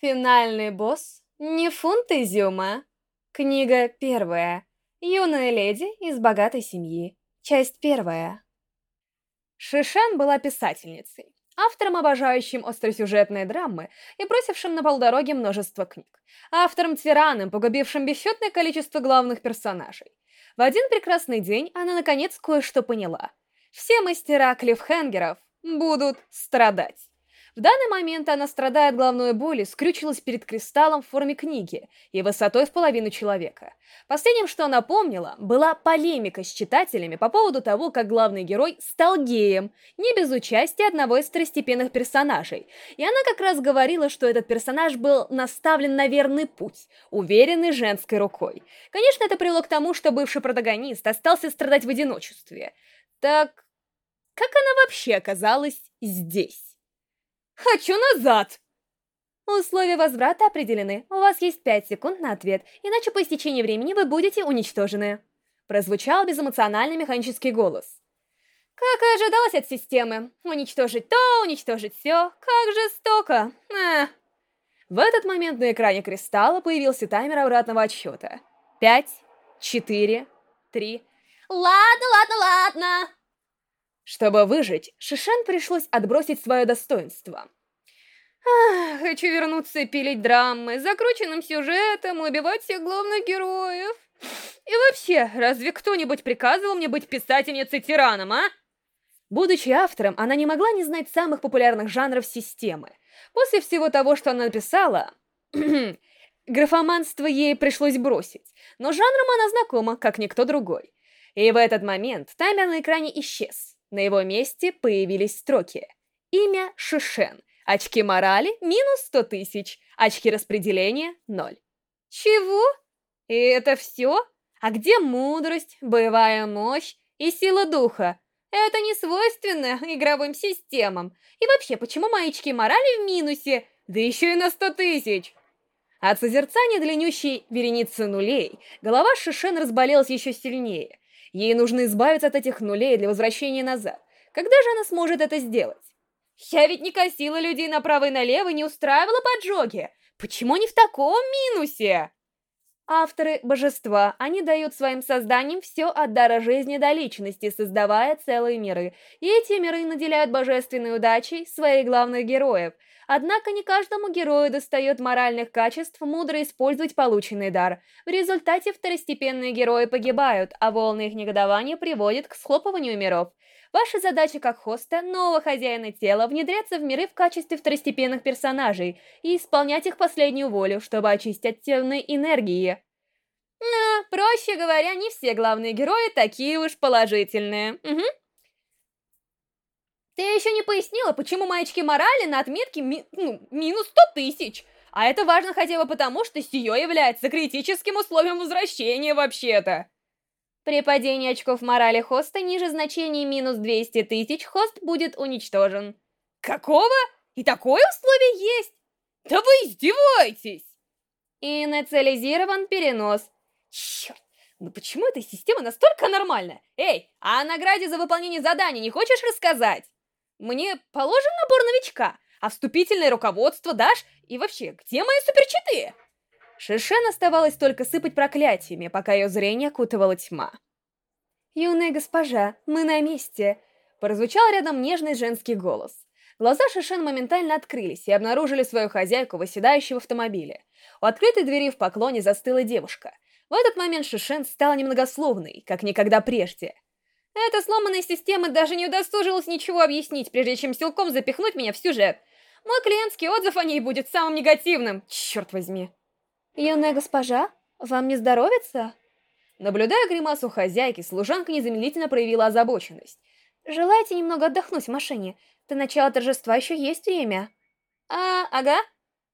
Финальный босс не фунт изюма. Книга первая. Юная леди из богатой семьи. Часть первая. Шишан была писательницей, автором, обожающим остросюжетные драмы и бросившим на полдороги множество книг, автором-тираном, погубившим бесчетное количество главных персонажей. В один прекрасный день она наконец кое-что поняла. Все мастера клиффхенгеров будут страдать. В данный момент она страдает головной болью, скрючилась перед кристаллом в форме книги и высотой в половину человека. Последним, что она помнила, была полемика с читателями по поводу того, как главный герой стал геем, не без участия одного из второстепенных персонажей. И она как раз говорила, что этот персонаж был наставлен на верный путь, уверенный женской рукой. Конечно, это привело к тому, что бывший протагонист остался страдать в одиночестве. Так, как она вообще оказалась здесь? Хочу назад!» Условия возврата определены. У вас есть пять секунд на ответ, иначе по истечении времени вы будете уничтожены. Прозвучал безэмоциональный механический голос. Как и ожидалось от системы. Уничтожить то, уничтожить все. Как жестоко. Эх. В этот момент на экране кристалла появился таймер обратного отсчета. Пять, четыре, три... Ладно, ладно, ладно! Чтобы выжить, Шишен пришлось отбросить свое достоинство. Ах, хочу вернуться пилить драмы, закрученным сюжетом, убивать всех главных героев. И вообще, разве кто-нибудь приказывал мне быть писательницей-тираном, а? Будучи автором, она не могла не знать самых популярных жанров системы. После всего того, что она написала... графоманство ей пришлось бросить, но жанром она знакома, как никто другой. И в этот момент таймер на экране исчез. На его месте появились строки. Имя Шишен. Очки морали минус 100 тысяч. Очки распределения ноль. Чего? И это все? А где мудрость, боевая мощь и сила духа? Это не свойственно игровым системам. И вообще, почему мои очки морали в минусе? Да еще и на 100 тысяч. От созерцания длиннющей вереницы нулей голова Шишен разболелась еще сильнее. Ей нужно избавиться от этих нулей для возвращения назад. Когда же она сможет это сделать? Я ведь не косила людей направо и налево не устраивала поджоги. Почему не в таком минусе? Авторы — божества, они дают своим созданиям все от дара жизни до личности, создавая целые миры. И эти миры наделяют божественной удачей своих главных героев — Однако не каждому герою достает моральных качеств мудро использовать полученный дар. В результате второстепенные герои погибают, а волны их негодования приводят к схлопыванию миров. Ваша задача как хоста, нового хозяина тела, внедряться в миры в качестве второстепенных персонажей и исполнять их последнюю волю, чтобы очистить от темной энергии. Но, проще говоря, не все главные герои такие уж положительные. Угу. Ты еще не пояснила, почему маячки морали на отметке ми ну, минус 100 тысяч. А это важно хотя бы потому, что сие является критическим условием возвращения вообще-то. При падении очков морали хоста ниже значения минус 200 тысяч хост будет уничтожен. Какого? И такое условие есть? Да вы издеваетесь! Инициализирован перенос. Черт, ну почему эта система настолько нормальная? Эй, а о награде за выполнение задания не хочешь рассказать? Мне положен набор новичка, а вступительное руководство дашь? И вообще, где мои суперчиты? Шишен оставалось только сыпать проклятиями, пока ее зрение окутывала тьма. «Юная госпожа, мы на месте!» Прозвучал рядом нежный женский голос. Глаза Шишен моментально открылись и обнаружили свою хозяйку, выседающую в автомобиле. У открытой двери в поклоне застыла девушка. В этот момент Шишен стала немногословной, как никогда прежде. Эта сломанная система даже не удосужилась ничего объяснить, прежде чем силком запихнуть меня в сюжет. Мой клиентский отзыв о ней будет самым негативным, черт возьми. Юная госпожа, вам не здоровится? Наблюдая гримасу хозяйки, служанка незамедлительно проявила озабоченность. Желаете немного отдохнуть в машине? До начала торжества еще есть время. А, ага.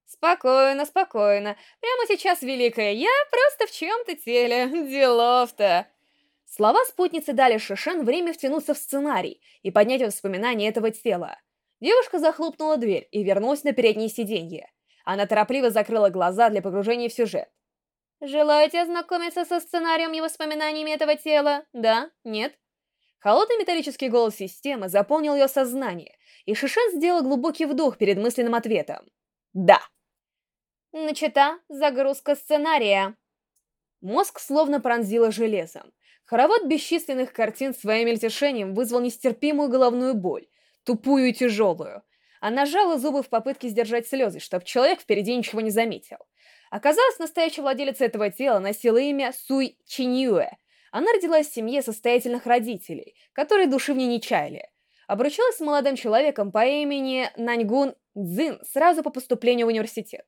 Спокойно, спокойно. Прямо сейчас, великая, я просто в чем-то теле. Делов-то. Слова спутницы дали Шишен время втянуться в сценарий и поднять воспоминания этого тела. Девушка захлопнула дверь и вернулась на переднее сиденье. Она торопливо закрыла глаза для погружения в сюжет. «Желаете ознакомиться со сценарием и воспоминаниями этого тела? Да? Нет?» Холодный металлический голос системы заполнил ее сознание, и Шишен сделал глубокий вдох перед мысленным ответом. «Да!» Начата загрузка сценария. Мозг словно пронзило железом. Хоровод бесчисленных картин своим мельтешением вызвал нестерпимую головную боль, тупую и тяжелую. Она сжала зубы в попытке сдержать слезы, чтобы человек впереди ничего не заметил. Оказалось, настоящая владелица этого тела носила имя Суй Чиньюэ. Она родилась в семье состоятельных родителей, которые души в ней не чаяли. Обручилась с молодым человеком по имени Наньгун Цзин сразу по поступлению в университет.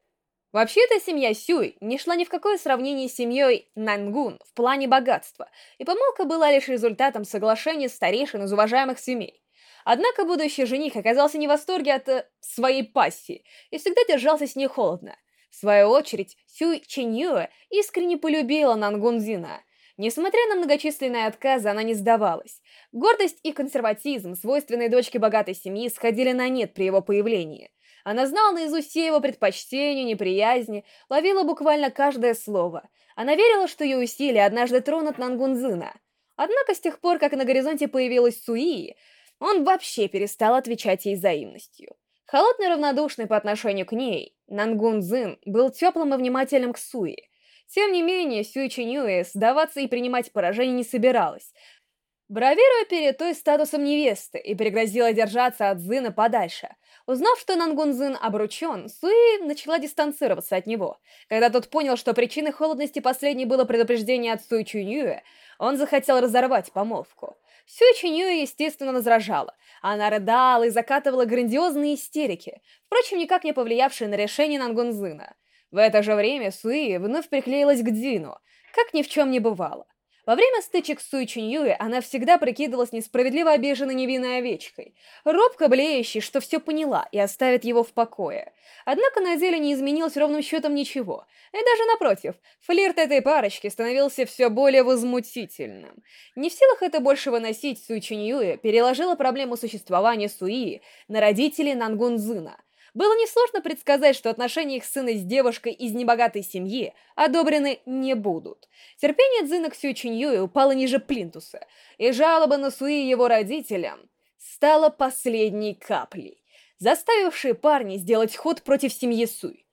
Вообще-то семья Сюй не шла ни в какое сравнение с семьей Нангун в плане богатства, и помолвка была лишь результатом соглашения старейшин из уважаемых семей. Однако будущий жених оказался не в восторге от э, своей пассии и всегда держался с ней холодно. В свою очередь, Сюй Чиньюэ искренне полюбила Нангун Зина. Несмотря на многочисленные отказы, она не сдавалась. Гордость и консерватизм, свойственные дочке богатой семьи, сходили на нет при его появлении. Она знала наизусть все его предпочтения, неприязни, ловила буквально каждое слово. Она верила, что ее усилия однажды тронут Нангунзына. Однако с тех пор, как на горизонте появилась Суи, он вообще перестал отвечать ей взаимностью. Холодный равнодушный по отношению к ней, Нангунзын был теплым и внимательным к Суи. Тем не менее, Сюй Чинюэ сдаваться и принимать поражение не собиралась, бравируя перед той статусом невесты и пригрозила держаться от Зына подальше – Узнав, что Нангунзин обручен, Суи начала дистанцироваться от него. Когда тот понял, что причиной холодности последней было предупреждение от Суи Чуньюэ, он захотел разорвать помолвку. Сюй Чуньюэ, естественно, возражала. Она рыдала и закатывала грандиозные истерики, впрочем, никак не повлиявшие на решение Нангунзина. В это же время Суи вновь приклеилась к Дину, как ни в чем не бывало. Во время стычек с Суй Чуньюэ она всегда прикидывалась несправедливо обиженной невинной овечкой, робко блеющей, что все поняла и оставит его в покое. Однако на деле не изменилось ровным счетом ничего, и даже напротив, флирт этой парочки становился все более возмутительным. Не в силах это больше выносить, Суй Чуньюэ переложила проблему существования Суи на родителей Нангунзына – было несложно предсказать, что отношения их сына с девушкой из небогатой семьи одобрены не будут. Терпение Цзина к Сю Чиньюэ упало ниже плинтуса, и жалоба на Суи его родителям стала последней каплей, заставившей парня сделать ход против семьи Суй.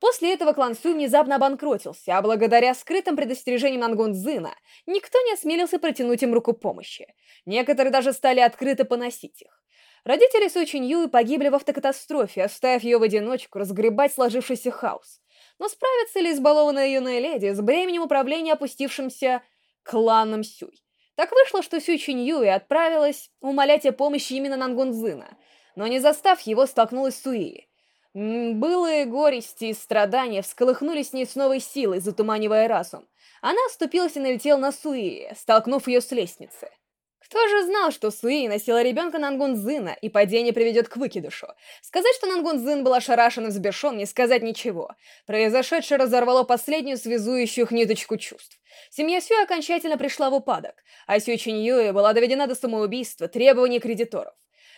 После этого клан Суй внезапно обанкротился, а благодаря скрытым предостережениям Ангун Цзина никто не осмелился протянуть им руку помощи. Некоторые даже стали открыто поносить их. Родители Сучинь Юи погибли в автокатастрофе, оставив ее в одиночку разгребать сложившийся хаос. Но справится ли избалованная юная леди с бременем управления опустившимся кланом Сюй? Так вышло, что Сюй Чинь Юи отправилась умолять о помощи именно Нангунзына, но не застав его, столкнулась с Суи. Былые горести и страдания всколыхнулись с ней с новой силой, затуманивая разум. Она оступилась и налетела на Суи, столкнув ее с лестницы. Кто же знал, что Суи носила ребенка Нангунзына, и падение приведет к выкидышу? Сказать, что Нангунзин был ошарашен и взбешен, не сказать ничего. Произошедшее разорвало последнюю связующую ниточку чувств. Семья Сюэ окончательно пришла в упадок, а Сюэ Чиньюэ была доведена до самоубийства, требований кредиторов.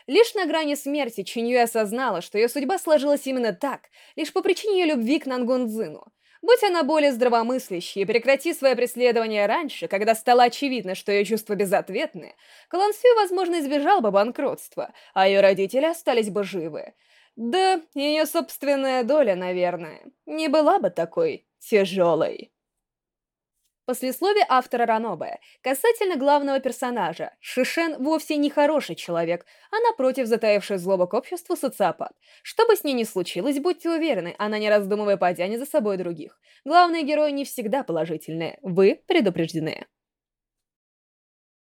Лишь на грани смерти Чиньюэ осознала, что ее судьба сложилась именно так, лишь по причине ее любви к Нангунзину. Будь она более здравомыслящей и прекрати свое преследование раньше, когда стало очевидно, что ее чувства безответны, Клан Сью, возможно, избежал бы банкротства, а ее родители остались бы живы. Да, ее собственная доля, наверное, не была бы такой тяжелой. Послесловие автора Ранобе касательно главного персонажа. Шишен вовсе не хороший человек, а напротив затаивший злоба к обществу социопат. Что бы с ней ни случилось, будьте уверены, она не раздумывая потянет за собой других. Главные герои не всегда положительные, вы предупреждены.